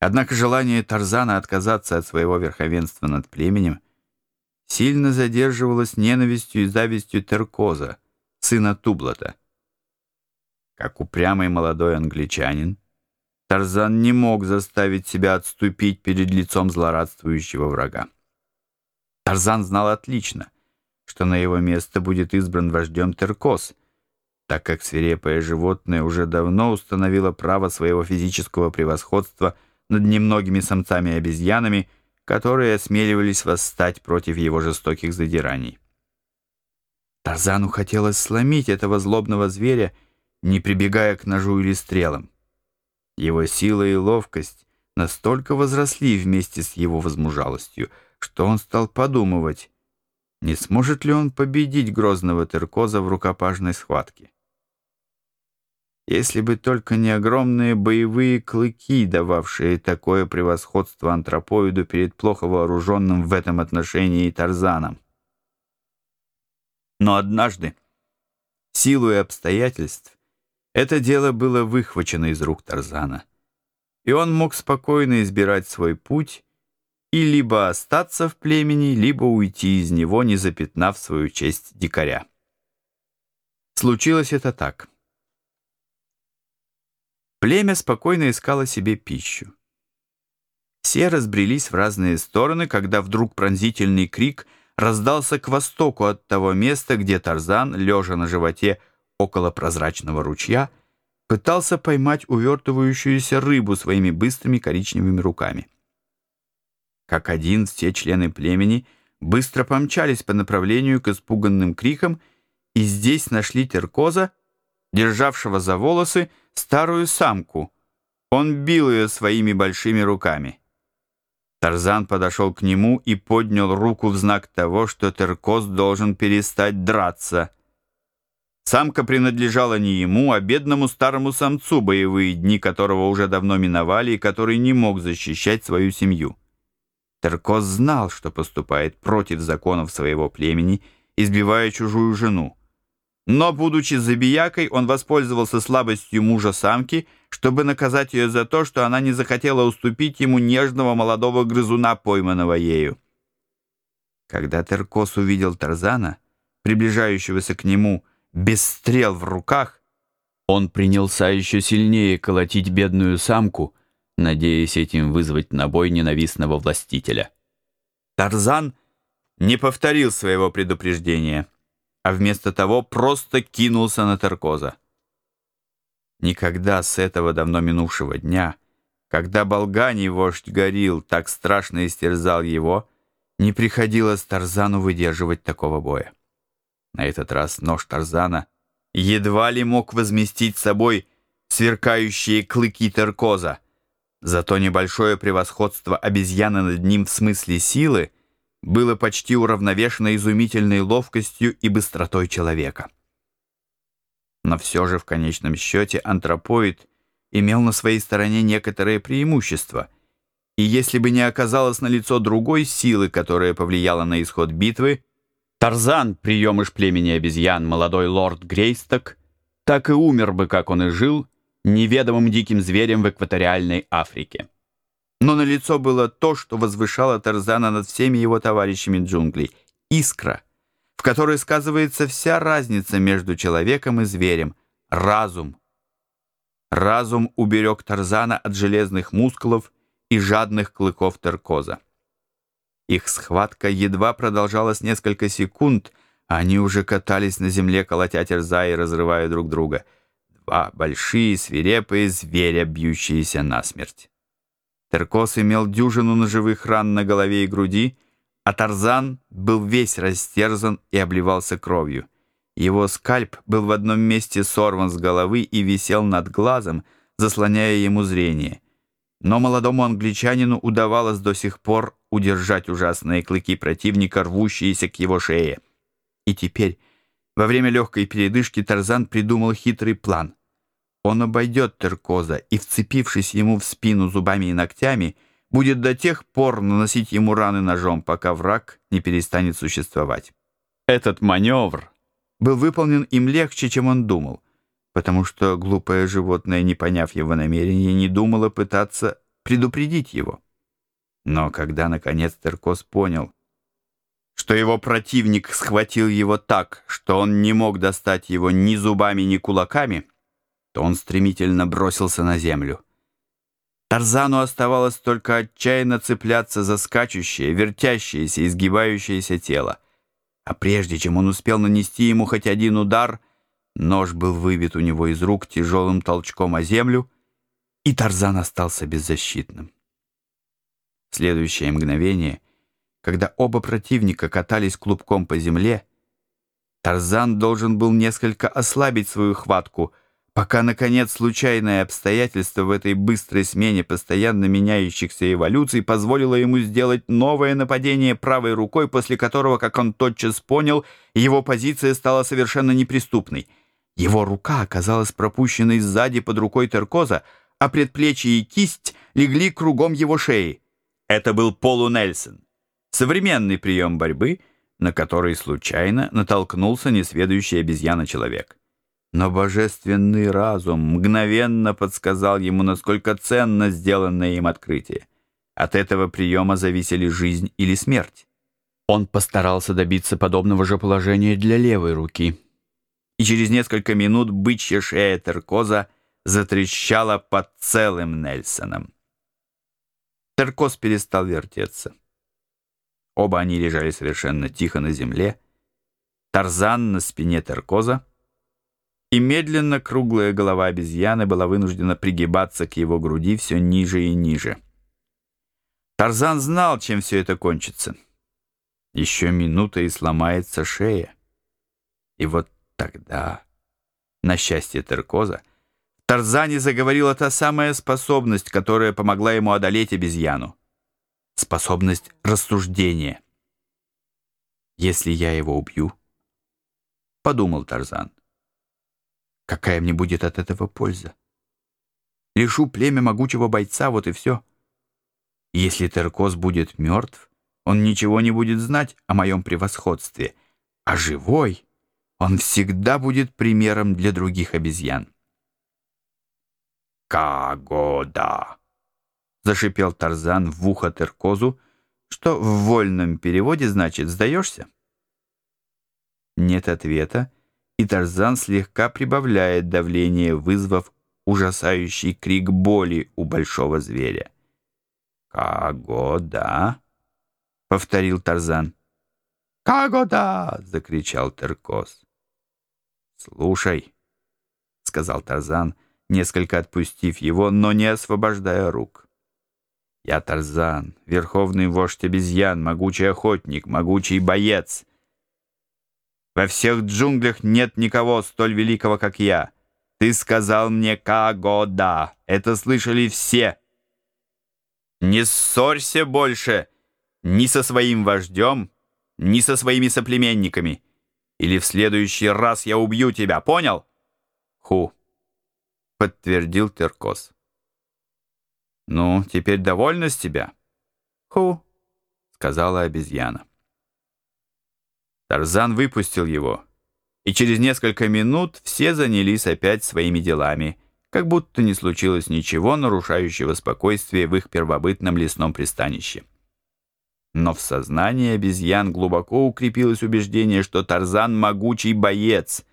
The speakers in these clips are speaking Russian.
Однако желание Тарзана отказаться от своего верховенства над племенем сильно задерживалось ненавистью и завистью Теркоза, сына Тублата. Как упрямый молодой англичанин, Тарзан не мог заставить себя отступить перед лицом злорадствующего врага. Тарзан знал отлично, что на его место будет избран вождем Теркос, так как свирепое животное уже давно установило право своего физического превосходства над немногими самцами-обезьянами, которые осмеливались восстать против его жестоких задираний. Тарзану хотелось сломить этого злобного зверя, не прибегая к ножу или стрелам. Его сила и ловкость настолько возросли вместе с его возмужалостью, что он стал подумывать, не сможет ли он победить грозного Теркоза в рукопашной схватке. Если бы только не огромные боевые клыки, дававшие такое превосходство антропоиду перед плохо вооруженным в этом отношении Тарзаном. Но однажды, силой обстоятельств, это дело было выхвачено из рук Тарзана, и он мог спокойно избирать свой путь и либо остаться в племени, либо уйти из него, не запятнав свою честь дикаря. Случилось это так. Племя спокойно искало себе пищу. Все разбрелись в разные стороны, когда вдруг пронзительный крик раздался к востоку от того места, где Тарзан, лежа на животе, около прозрачного ручья, пытался поймать увертывающуюся рыбу своими быстрыми коричневыми руками. Как один все члены племени быстро помчались по направлению к испуганным крикам и здесь нашли Теркоза, державшего за волосы старую самку. Он бил ее своими большими руками. Тарзан подошел к нему и поднял руку в знак того, что Теркоз должен перестать драться — Самка принадлежала не ему, а бедному старому самцу, боевые дни которого уже давно миновали и который не мог защищать свою семью. Теркос знал, что поступает против законов своего племени, избивая чужую жену. Но, будучи забиякой, он воспользовался слабостью мужа самки, чтобы наказать ее за то, что она не захотела уступить ему нежного молодого грызуна, пойманного ею. Когда Теркос увидел Тарзана, приближающегося к нему, без стрел в руках, он принялся еще сильнее колотить бедную самку, надеясь этим вызвать на бой ненавистного властителя. Тарзан не повторил своего предупреждения, а вместо того просто кинулся на Таркоза. Никогда с этого давно минувшего дня, когда Болгани вождь горил, так страшно истерзал его, не приходилось Тарзану выдерживать такого боя. На этот раз нож Тарзана едва ли мог возместить собой сверкающие клыки Теркоза. Зато небольшое превосходство обезьяны над ним в смысле силы было почти уравновешено изумительной ловкостью и быстротой человека. Но все же в конечном счете антропоид имел на своей стороне некоторые преимущества, и если бы не оказалось налицо другой силы, которая повлияла на исход битвы, Тарзан, приемыш племени обезьян, молодой лорд Грейсток, так и умер бы, как он и жил, неведомым диким зверем в экваториальной Африке. Но на лицо было то, что возвышало Тарзана над всеми его товарищами джунглей — искра, в которой сказывается вся разница между человеком и зверем — разум. Разум уберег Тарзана от железных мускулов и жадных клыков Теркоза. Их схватка едва продолжалась несколько секунд, а они уже катались на земле, колотя терзая и разрывая друг друга. Два большие свирепые зверя, бьющиеся насмерть. Теркос имел дюжину ножевых ран на голове и груди, а Тарзан был весь растерзан и обливался кровью. Его скальп был в одном месте сорван с головы и висел над глазом, заслоняя ему зрение — но молодому англичанину удавалось до сих пор удержать ужасные клыки противника, рвущиеся к его шее. И теперь, во время легкой передышки, Тарзан придумал хитрый план. Он обойдет Теркоза и, вцепившись ему в спину зубами и ногтями, будет до тех пор наносить ему раны ножом, пока враг не перестанет существовать. Этот маневр был выполнен им легче, чем он думал — потому что глупое животное, не поняв его намерения, не думало пытаться предупредить его. Но когда, наконец, Теркос понял, что его противник схватил его так, что он не мог достать его ни зубами, ни кулаками, то он стремительно бросился на землю. Тарзану оставалось только отчаянно цепляться за скачущее, вертящееся, изгибающееся тело. А прежде чем он успел нанести ему хоть один удар, нож был выбит у него из рук тяжелым толчком о землю, и Тарзан остался беззащитным. В следующее мгновение, когда оба противника катались клубком по земле, Тарзан должен был несколько ослабить свою хватку — пока, наконец, случайное обстоятельство в этой быстрой смене постоянно меняющихся эволюций позволило ему сделать новое нападение правой рукой, после которого, как он тотчас понял, его позиция стала совершенно неприступной. Его рука оказалась пропущенной сзади под рукой Теркоза, а предплечье и кисть легли кругом его шеи. Это был Полу Нельсон. Современный прием борьбы, на который случайно натолкнулся несведущий обезьяна-человек. Но божественный разум мгновенно подсказал ему, насколько ценно сделанное им открытие. От этого приема зависели жизнь или смерть. Он постарался добиться подобного же положения для левой руки. И через несколько минут бычья шея Теркоза затрещала под целым Нельсоном. Теркоз перестал вертеться. Оба они лежали совершенно тихо на земле. Тарзан на спине Теркоза, и медленно круглая голова обезьяны была вынуждена пригибаться к его груди все ниже и ниже. Тарзан знал, чем все это кончится. Еще минута и сломается шея. И вот тогда, на счастье Теркоза, в Тарзане заговорила та самая способность, которая помогла ему одолеть обезьяну. Способность рассуждения. «Если я его убью», — подумал Тарзан, Какая мне будет от этого польза? Лишу племя могучего бойца, вот и все. Если Теркос будет мертв, он ничего не будет знать о моем превосходстве, а живой он всегда будет примером для других обезьян. «Кагода!» — зашипел Тарзан в ухо Теркозу, что в вольном переводе значит «сдаешься?» Нет ответа, и Тарзан слегка прибавляет давление, вызвав ужасающий крик боли у большого зверя. «Каго, да?» — повторил Тарзан. «Каго, да!» — закричал Теркос. «Слушай», — сказал Тарзан, несколько отпустив его, но не освобождая рук. «Я Тарзан, верховный вождь обезьян, могучий охотник, могучий боец». Во всех джунглях нет никого столь великого, как я. Ты сказал мне «Кагода». Это слышали все. Не ссорься больше ни со своим вождем, ни со своими соплеменниками. Или в следующий раз я убью тебя, понял? Ху, подтвердил Теркос. Ну, теперь довольна с тебя? Ху, сказала обезьяна. Тарзан выпустил его, и через несколько минут все занялись опять своими делами, как будто не случилось ничего, нарушающего спокойствие в их первобытном лесном пристанище. Но в сознании обезьян глубоко укрепилось убеждение, что Тарзан — могучий боец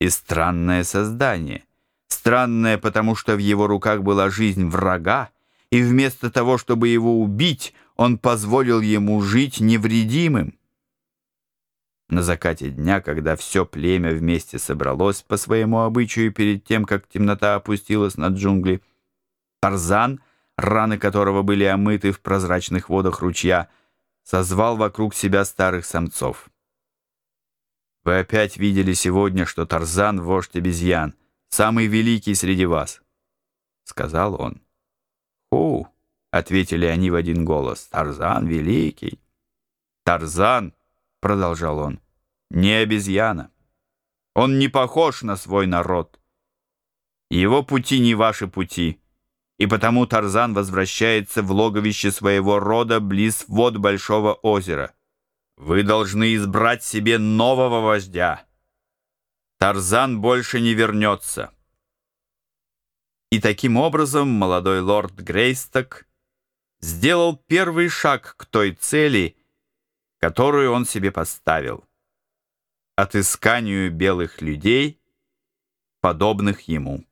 и странное создание. Странное, потому что в его руках была жизнь врага, и вместо того, чтобы его убить, он позволил ему жить невредимым. На закате дня, когда все племя вместе собралось по своему обычаю перед тем, как темнота опустилась на джунгли, Тарзан, раны которого были омыты в прозрачных водах ручья, созвал вокруг себя старых самцов. «Вы опять видели сегодня, что Тарзан — вождь обезьян, самый великий среди вас», — сказал он. «Ху!» — ответили они в один голос. «Тарзан великий!» «Тарзан!» — продолжал он, — «не обезьяна. Он не похож на свой народ. Его пути не ваши пути, и потому Тарзан возвращается в логовище своего рода близ вод Большого озера. Вы должны избрать себе нового вождя. Тарзан больше не вернется». И таким образом молодой лорд Грейсток сделал первый шаг к той цели, которую он себе поставил — отысканию белых людей, подобных ему.